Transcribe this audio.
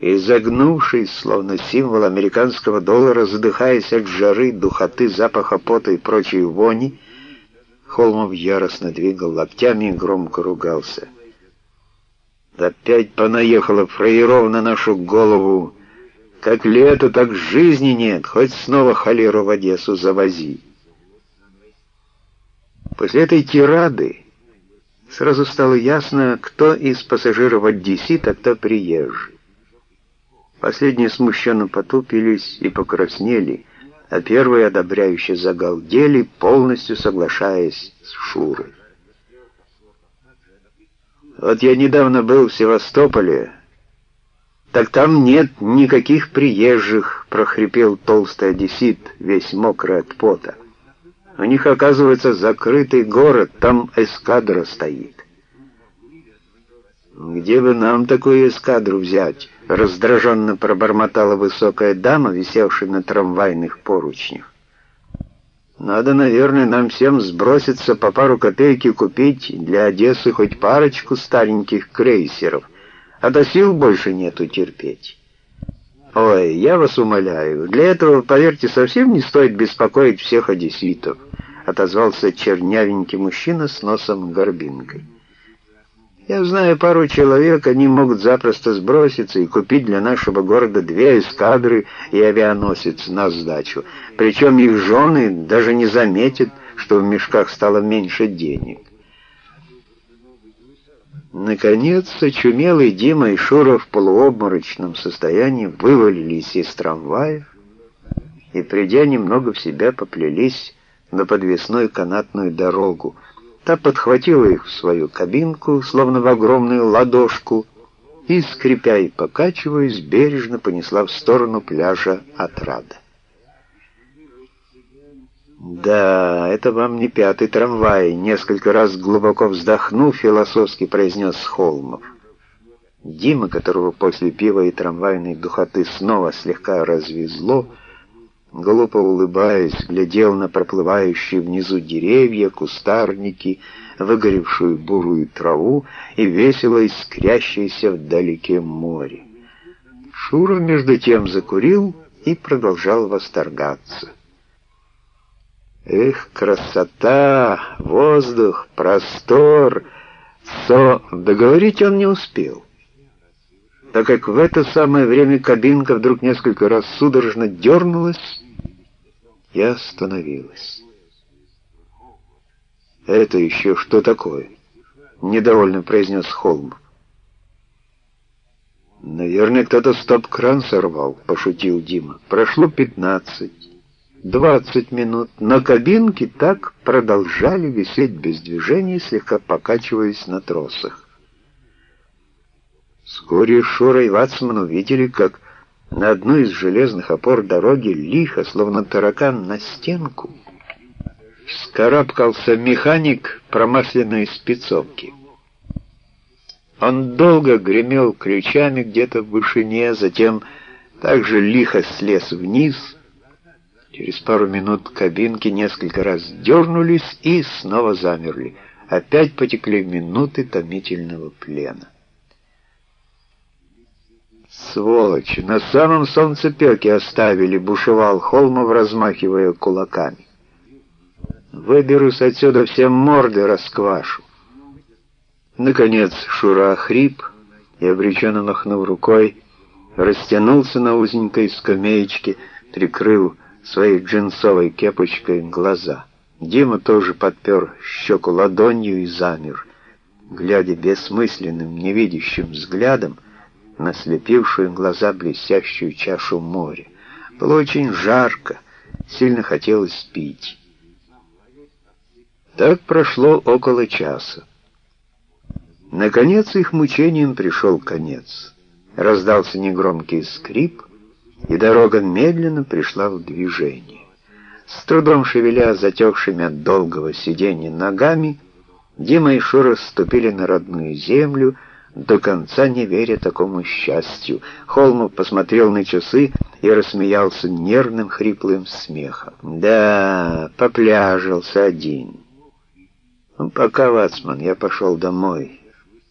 и загнувшись, словно символ американского доллара, задыхаясь от жары, духоты, запаха пота и прочей вони, Холмов яростно двигал локтями и громко ругался. «Опять понаехала фраеров на нашу голову! Как лето, так жизни нет, хоть снова холеру в Одессу завози!» После этой тирады сразу стало ясно, кто из пассажиров одессит, а кто приезжий. Последние смущенно потупились и покраснели, а первые одобряюще загалдели, полностью соглашаясь с Шурой. Вот я недавно был в Севастополе, так там нет никаких приезжих, прохрипел толстый одессит, весь мокрый от пота. У них, оказывается, закрытый город, там эскадра стоит. Где бы нам такую эскадру взять? Раздраженно пробормотала высокая дама, висевшая на трамвайных поручнях. Надо, наверное, нам всем сброситься по пару копеек и купить для Одессы хоть парочку стареньких крейсеров, а до сил больше нету терпеть. Ой, я вас умоляю, для этого, поверьте, совсем не стоит беспокоить всех одесситов, отозвался чернявенький мужчина с носом горбинкой. Я знаю пару человек, они могут запросто сброситься и купить для нашего города две эскадры и авианосец на сдачу. Причем их жены даже не заметят, что в мешках стало меньше денег. Наконец, очумелый Дима и Шура в полуобморочном состоянии вывалились из трамваев и, придя немного в себя, поплелись на подвесную канатную дорогу, Та подхватила их в свою кабинку, словно в огромную ладошку, и, скрипя и покачиваясь, бережно понесла в сторону пляжа Отрада. «Да, это вам не пятый трамвай», — несколько раз глубоко вздохнув, философски произнес Холмов. Дима, которого после пива и трамвайной духоты снова слегка развезло, — глупо улыбаясь, глядел на проплывающие внизу деревья, кустарники, выгоревшую бурую траву и весело искрящееся вдалеке море. Шура между тем закурил и продолжал восторгаться. Эх, красота, воздух, простор! Со договорить он не успел так как в это самое время кабинка вдруг несколько раз судорожно дернулась и остановилась. «Это еще что такое?» — недовольно произнес Холм. «Наверное, кто-то стоп-кран сорвал», — пошутил Дима. «Прошло пятнадцать, двадцать минут, но кабинки так продолжали висеть без движения, слегка покачиваясь на тросах. Вскоре Шура и Вацман увидели, как на одну из железных опор дороги лихо, словно таракан на стенку, скарабкался механик промасленной спецовки. Он долго гремел ключами где-то в вышине, затем также лихо слез вниз. Через пару минут кабинки несколько раз дернулись и снова замерли. Опять потекли минуты томительного плена. Сволочи, на самом солнцепеке оставили, бушевал Холмов, размахивая кулаками. Выберусь отсюда, всем морды расквашу. Наконец Шура хрип и, обреченно махнув рукой, растянулся на узенькой скамеечке, прикрыл своей джинсовой кепочкой глаза. Дима тоже подпер щеку ладонью и замер, глядя бессмысленным, невидящим взглядом на слепившую глаза блестящую чашу моря. Было очень жарко, сильно хотелось пить. Так прошло около часа. Наконец их мучением пришел конец. Раздался негромкий скрип, и дорога медленно пришла в движение. С трудом шевеля затекшими от долгого сидения ногами, Дима и Шура ступили на родную землю, до конца не веря такому счастью. Холмов посмотрел на часы и рассмеялся нервным хриплым смехом. «Да, попляжился один». «Ну, пока, Вацман, я пошел домой.